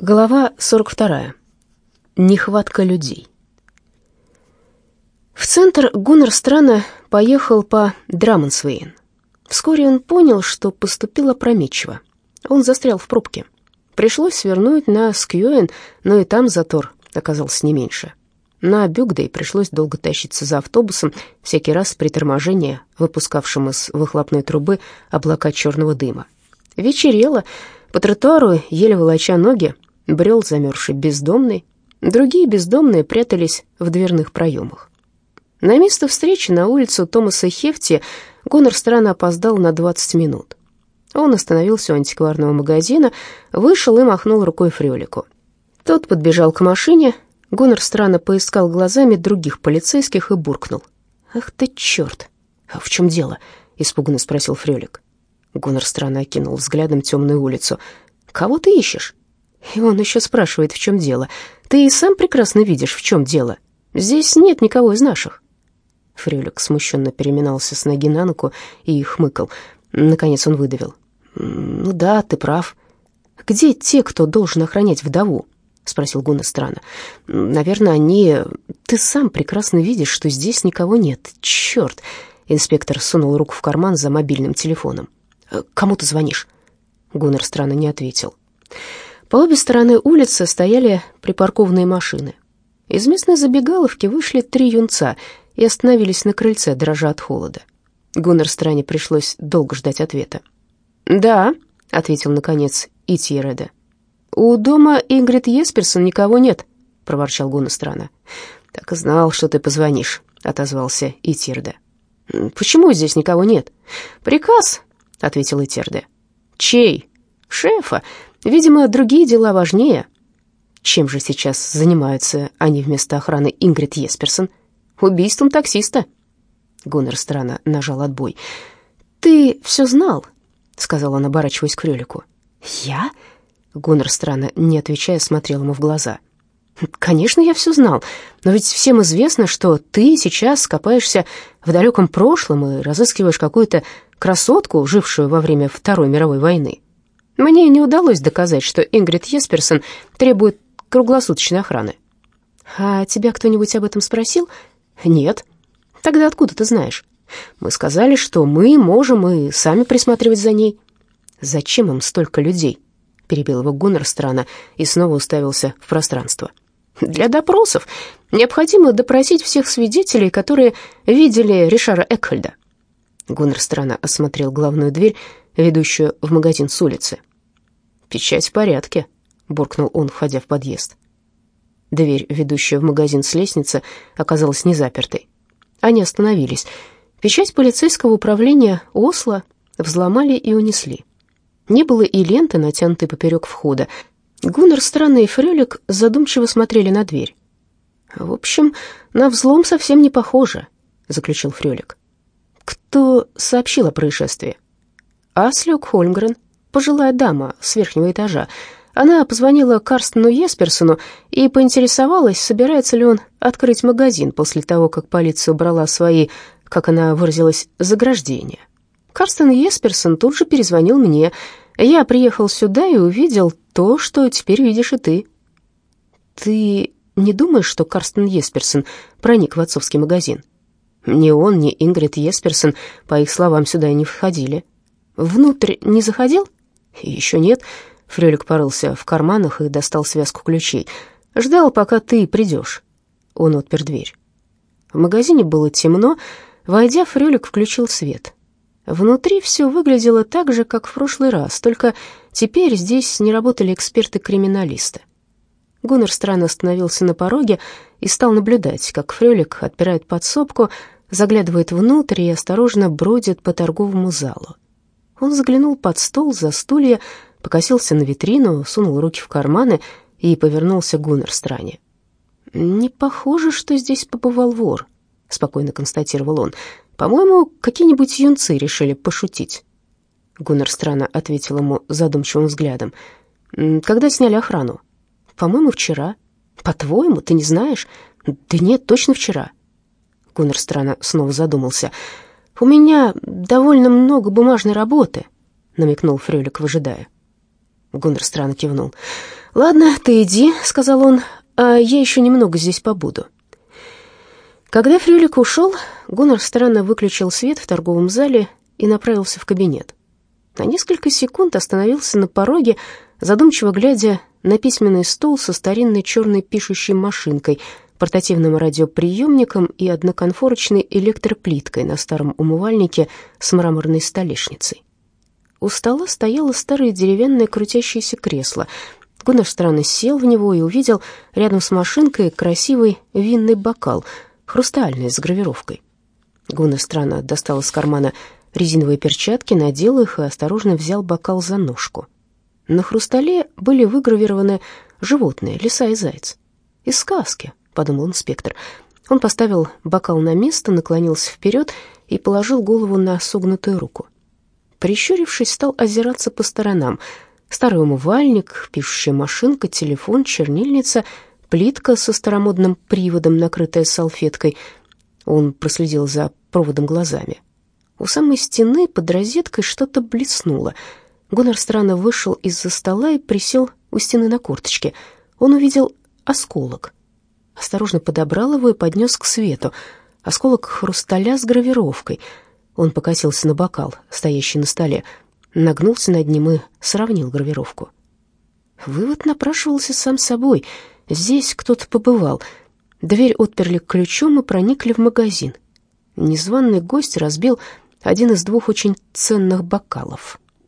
Глава 42. Нехватка людей. В центр Гуннер странно поехал по Драмонсвейн. Вскоре он понял, что поступил опрометчиво. Он застрял в пробке. Пришлось свернуть на Скьюэн, но и там затор оказался не меньше. На Бюгдей пришлось долго тащиться за автобусом, всякий раз при торможении, выпускавшем из выхлопной трубы облака черного дыма. Вечерело, по тротуару, еле волоча ноги, брел замерзший бездомный. Другие бездомные прятались в дверных проемах. На место встречи на улицу Томаса Хефти Гонор странно опоздал на 20 минут. Он остановился у антикварного магазина, вышел и махнул рукой Фрёлику. Тот подбежал к машине. Гонор странно поискал глазами других полицейских и буркнул. «Ах ты черт! А в чем дело?» — испуганно спросил Фрёлик. Гонор странно окинул взглядом темную улицу. «Кого ты ищешь?» И он еще спрашивает, в чем дело. Ты и сам прекрасно видишь, в чем дело. Здесь нет никого из наших. Фрюлик смущенно переминался с ноги на ногу и хмыкал. Наконец он выдавил. «Ну да, ты прав. Где те, кто должен охранять вдову?» — спросил Гуна странно. «Наверное, они... Ты сам прекрасно видишь, что здесь никого нет. Черт!» Инспектор сунул руку в карман за мобильным телефоном. «Кому ты звонишь?» Гуннер странно не ответил. По обе стороны улицы стояли припаркованные машины. Из местной забегаловки вышли три юнца и остановились на крыльце, дрожа от холода. Гуннер стране пришлось долго ждать ответа. «Да», — ответил, наконец, Итьереде. «У дома Ингрид Есперсон никого нет», — проворчал Гуннер страна. «Так и знал, что ты позвонишь», — отозвался Итьерде. «Почему здесь никого нет?» «Приказ», — ответил Итьерде. «Чей?» «Шефа. Видимо, другие дела важнее. Чем же сейчас занимаются они вместо охраны Ингрид Есперсон? Убийством таксиста. Гуннер странно нажал отбой. «Ты все знал?» — сказал он, оборачиваясь к Крюлику. «Я?» — Гуннер странно, не отвечая, смотрел ему в глаза. «Конечно, я все знал, но ведь всем известно, что ты сейчас копаешься в далеком прошлом и разыскиваешь какую-то красотку, жившую во время Второй мировой войны. Мне не удалось доказать, что Ингрид Есперсон требует круглосуточной охраны. А тебя кто-нибудь об этом спросил? Нет. Тогда откуда ты знаешь? Мы сказали, что мы можем и сами присматривать за ней. Зачем им столько людей? Перебил его Гуннер странно и снова уставился в пространство. Для допросов необходимо допросить всех свидетелей, которые видели Ришара Экхольда. Гуннер странно осмотрел главную дверь, ведущую в магазин с улицы. «Печать в порядке», — буркнул он, входя в подъезд. Дверь, ведущая в магазин с лестницы, оказалась не запертой. Они остановились. Печать полицейского управления Осло взломали и унесли. Не было и ленты, натянутой поперек входа. Гуннер, Странный и Фрелик задумчиво смотрели на дверь. «В общем, на взлом совсем не похоже», — заключил Фрелик. «Кто сообщил о происшествии?» Аслюк Хольмгрен, пожилая дама с верхнего этажа. Она позвонила Карстену Есперсону и поинтересовалась, собирается ли он открыть магазин после того, как полиция убрала свои, как она выразилась, заграждения. Карстен Есперсон тут же перезвонил мне. Я приехал сюда и увидел то, что теперь видишь и ты. Ты не думаешь, что Карстен Есперсон проник в отцовский магазин? Ни он, ни Ингрид Есперсон, по их словам, сюда и не входили. Внутрь не заходил? Еще нет. Фрелик порылся в карманах и достал связку ключей. Ждал, пока ты придешь. Он отпер дверь. В магазине было темно. Войдя, Фрелик включил свет. Внутри все выглядело так же, как в прошлый раз, только теперь здесь не работали эксперты-криминалисты. Гуннер странно остановился на пороге и стал наблюдать, как Фрелик отпирает подсобку, заглядывает внутрь и осторожно бродит по торговому залу. Он заглянул под стол, за стулья, покосился на витрину, сунул руки в карманы и повернулся к Гуннерстране. «Не похоже, что здесь побывал вор», — спокойно констатировал он. «По-моему, какие-нибудь юнцы решили пошутить». Гуннерстрана ответил ему задумчивым взглядом. «Когда сняли охрану?» «По-моему, вчера». «По-твоему, ты не знаешь?» «Да нет, точно вчера». Гуннерстрана снова задумался. «У меня довольно много бумажной работы», — намекнул Фрюлик, выжидая. Гуннер странно кивнул. «Ладно, ты иди», — сказал он, — «а я еще немного здесь побуду». Когда Фрюлик ушел, Гуннар странно выключил свет в торговом зале и направился в кабинет. На несколько секунд остановился на пороге, задумчиво глядя на письменный стол со старинной черной пишущей машинкой, портативным радиоприемником и одноконфорочной электроплиткой на старом умывальнике с мраморной столешницей. У стола стояло старое деревянное крутящееся кресло. Гуннар странно сел в него и увидел рядом с машинкой красивый винный бокал, хрустальный, с гравировкой. Гуннар странно достал из кармана резиновые перчатки, надел их и осторожно взял бокал за ножку. На хрустале были выгравированы животные, лиса и заяц. «Из сказки», — подумал инспектор. Он поставил бокал на место, наклонился вперед и положил голову на согнутую руку. Прищурившись, стал озираться по сторонам. Старый умывальник, пишущая машинка, телефон, чернильница, плитка со старомодным приводом, накрытая салфеткой. Он проследил за проводом глазами. У самой стены под розеткой что-то блеснуло. Гуннар странно вышел из-за стола и присел у стены на корточке. Он увидел осколок. Осторожно подобрал его и поднес к свету. Осколок хрусталя с гравировкой. Он покатился на бокал, стоящий на столе, нагнулся над ним и сравнил гравировку. Вывод напрашивался сам собой. Здесь кто-то побывал. Дверь отперли ключом и проникли в магазин. Незваный гость разбил один из двух очень ценных бокалов.